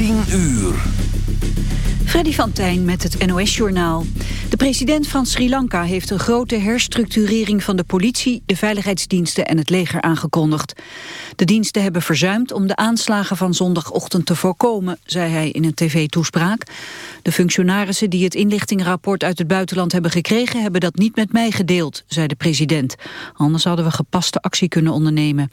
10 uur. Freddy van Tijn met het NOS-journaal. De president van Sri Lanka heeft een grote herstructurering van de politie, de veiligheidsdiensten en het leger aangekondigd. De diensten hebben verzuimd om de aanslagen van zondagochtend te voorkomen, zei hij in een tv-toespraak. De functionarissen die het inlichtingrapport uit het buitenland hebben gekregen, hebben dat niet met mij gedeeld, zei de president. Anders hadden we gepaste actie kunnen ondernemen.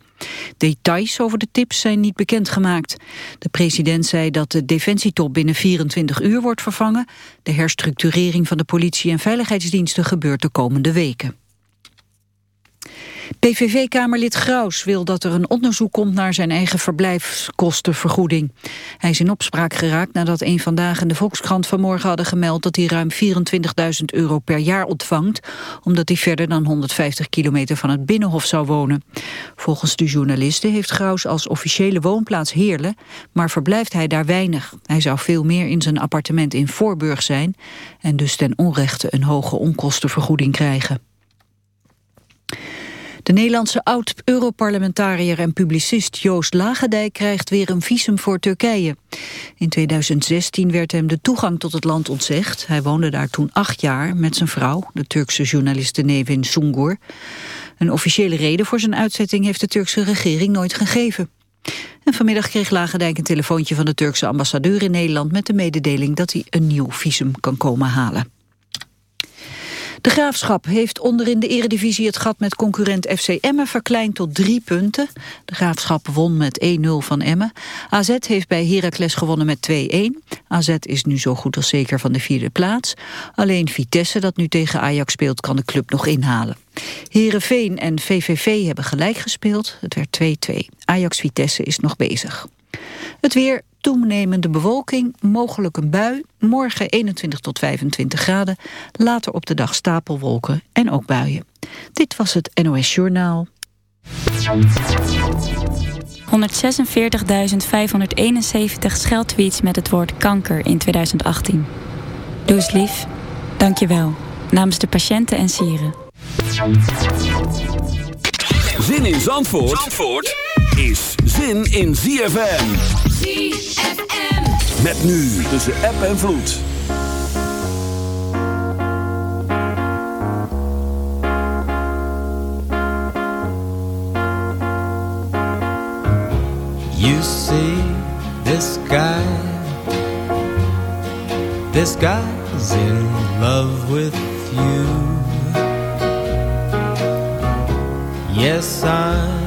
Details over de tips zijn niet bekendgemaakt. De president zei dat de defensietop binnen 24 uur wordt vervangen. De herstructurering van de politie- en veiligheidsdiensten gebeurt de komende weken. PVV-kamerlid Graus wil dat er een onderzoek komt naar zijn eigen verblijfskostenvergoeding. Hij is in opspraak geraakt nadat een vandaag in de Volkskrant vanmorgen hadden gemeld dat hij ruim 24.000 euro per jaar ontvangt, omdat hij verder dan 150 kilometer van het Binnenhof zou wonen. Volgens de journalisten heeft Graus als officiële woonplaats Heerlen, maar verblijft hij daar weinig. Hij zou veel meer in zijn appartement in Voorburg zijn en dus ten onrechte een hoge onkostenvergoeding krijgen. De Nederlandse oud-Europarlementariër en publicist Joost Lagendijk krijgt weer een visum voor Turkije. In 2016 werd hem de toegang tot het land ontzegd. Hij woonde daar toen acht jaar met zijn vrouw, de Turkse journaliste Nevin Sungur. Een officiële reden voor zijn uitzetting heeft de Turkse regering nooit gegeven. En vanmiddag kreeg Lagendijk een telefoontje van de Turkse ambassadeur in Nederland... met de mededeling dat hij een nieuw visum kan komen halen. De Graafschap heeft onderin de eredivisie het gat met concurrent FC Emmen verkleind tot drie punten. De Graafschap won met 1-0 van Emmen. AZ heeft bij Heracles gewonnen met 2-1. AZ is nu zo goed als zeker van de vierde plaats. Alleen Vitesse, dat nu tegen Ajax speelt, kan de club nog inhalen. Herenveen en VVV hebben gelijk gespeeld. Het werd 2-2. Ajax-Vitesse is nog bezig. Het weer, toenemende bewolking, mogelijk een bui. Morgen 21 tot 25 graden. Later op de dag stapelwolken en ook buien. Dit was het NOS Journaal. 146.571 scheldtweets met het woord kanker in 2018. Doe eens lief. Dank je wel. Namens de patiënten en sieren. Zin in Zandvoort, Zandvoort is zin in ZFM. ZFM. Met nu tussen app en vloed. You see this guy, this guy's in love with you. Yes, I'm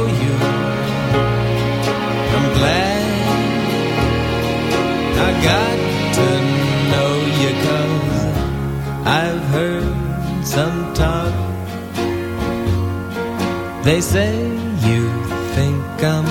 They say you think I'm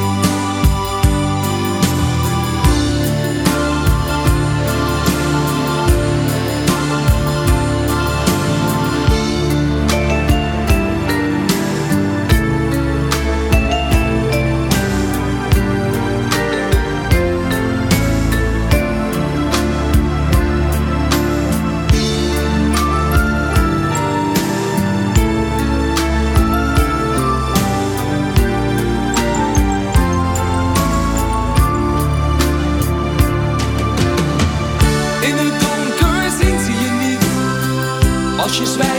Als je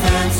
sense.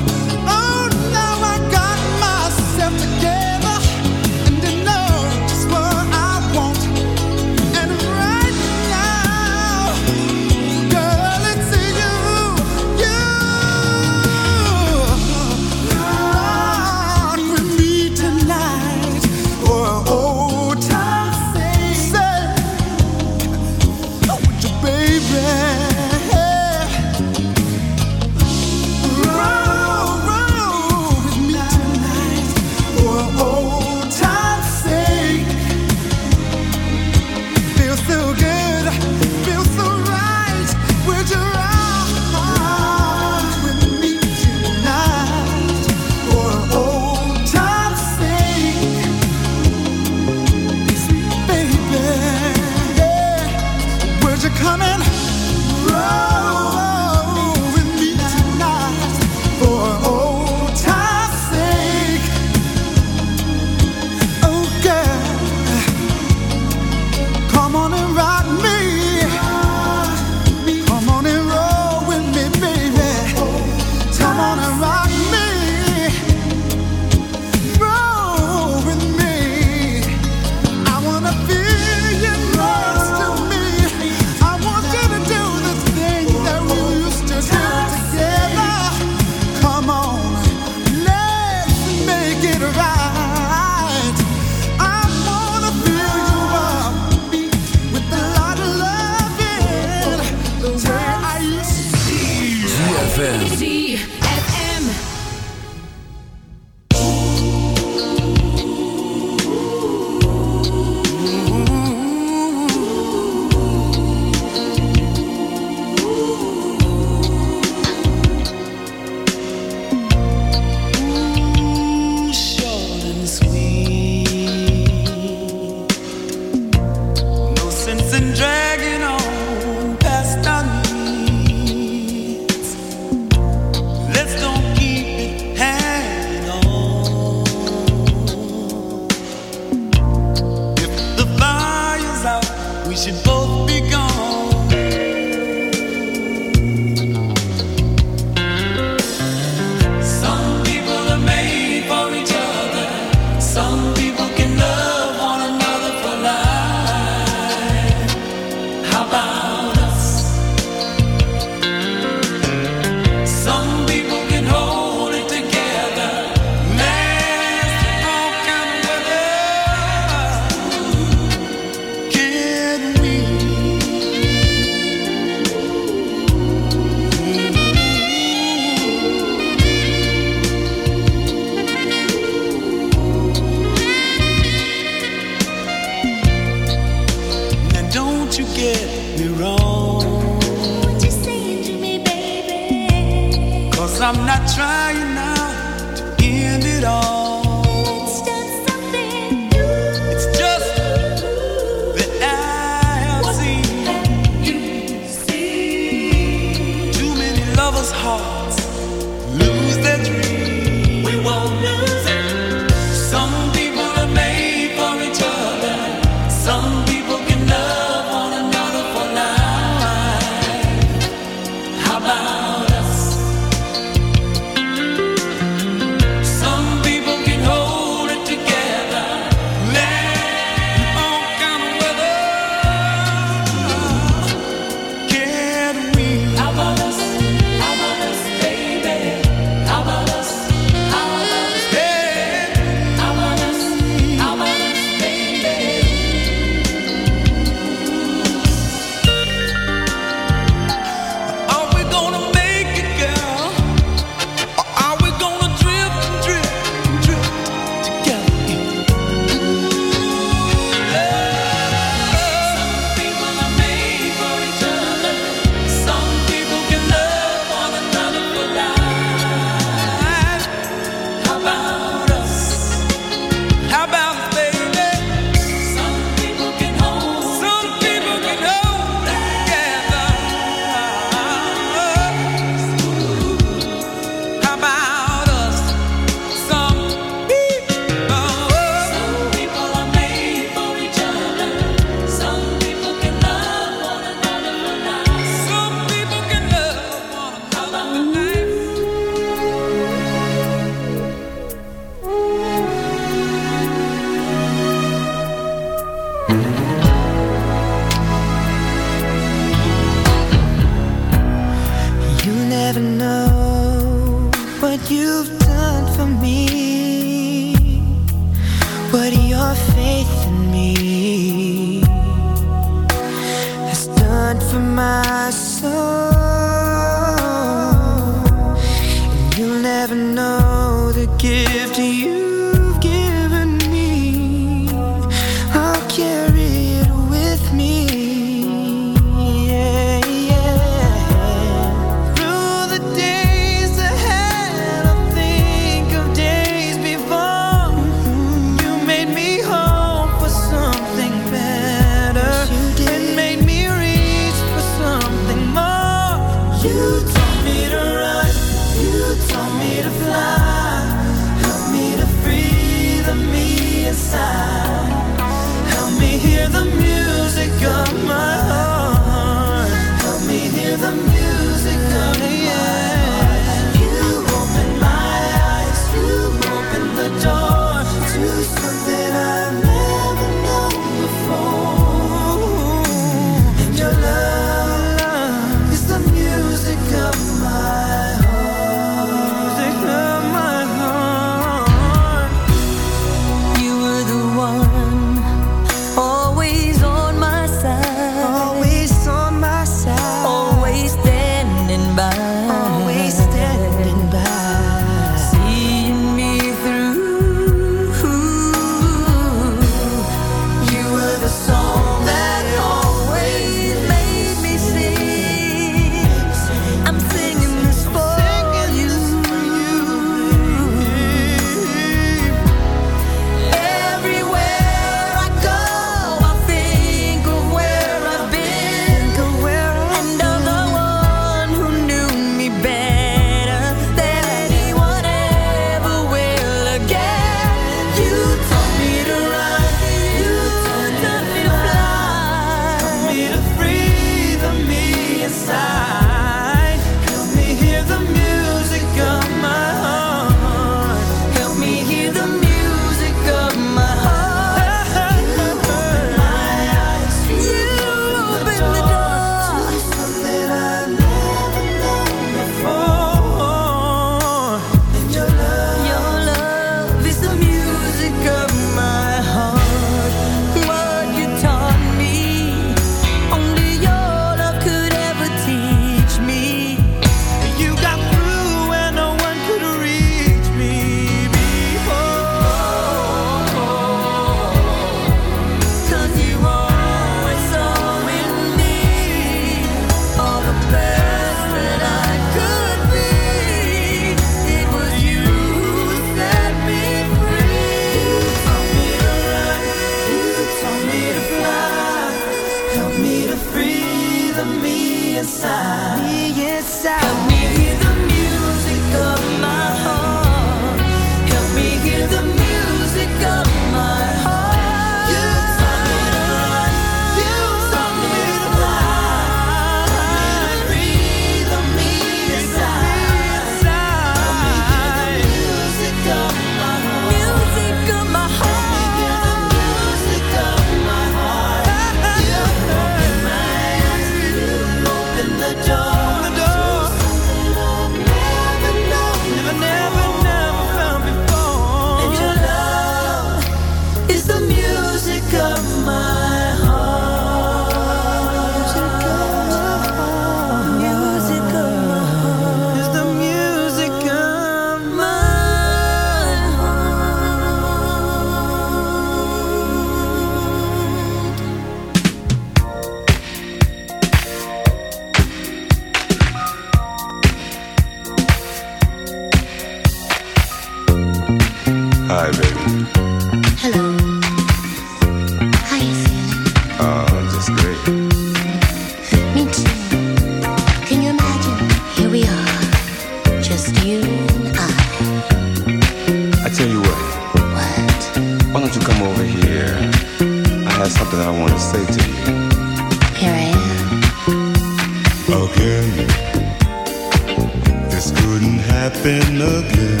happen again.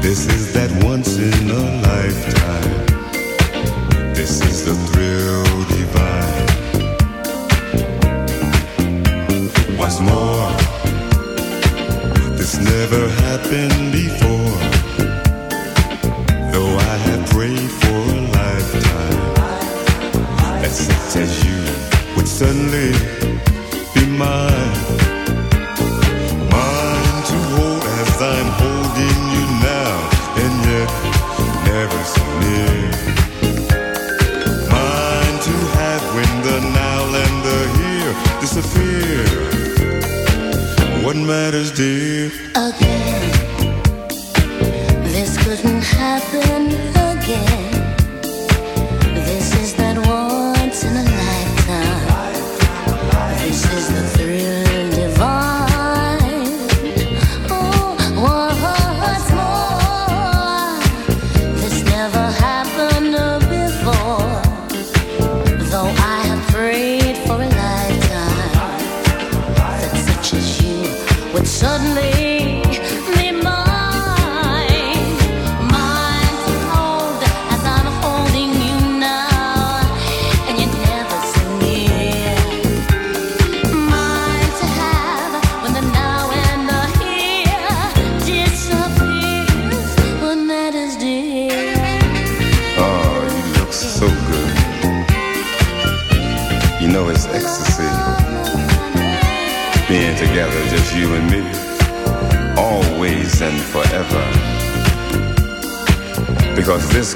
This is that once in a lifetime. This is the thrill divine. What's more, this never happened before. Though I have prayed for a lifetime that such as you would suddenly be mine. matters, dear. Okay.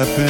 happen.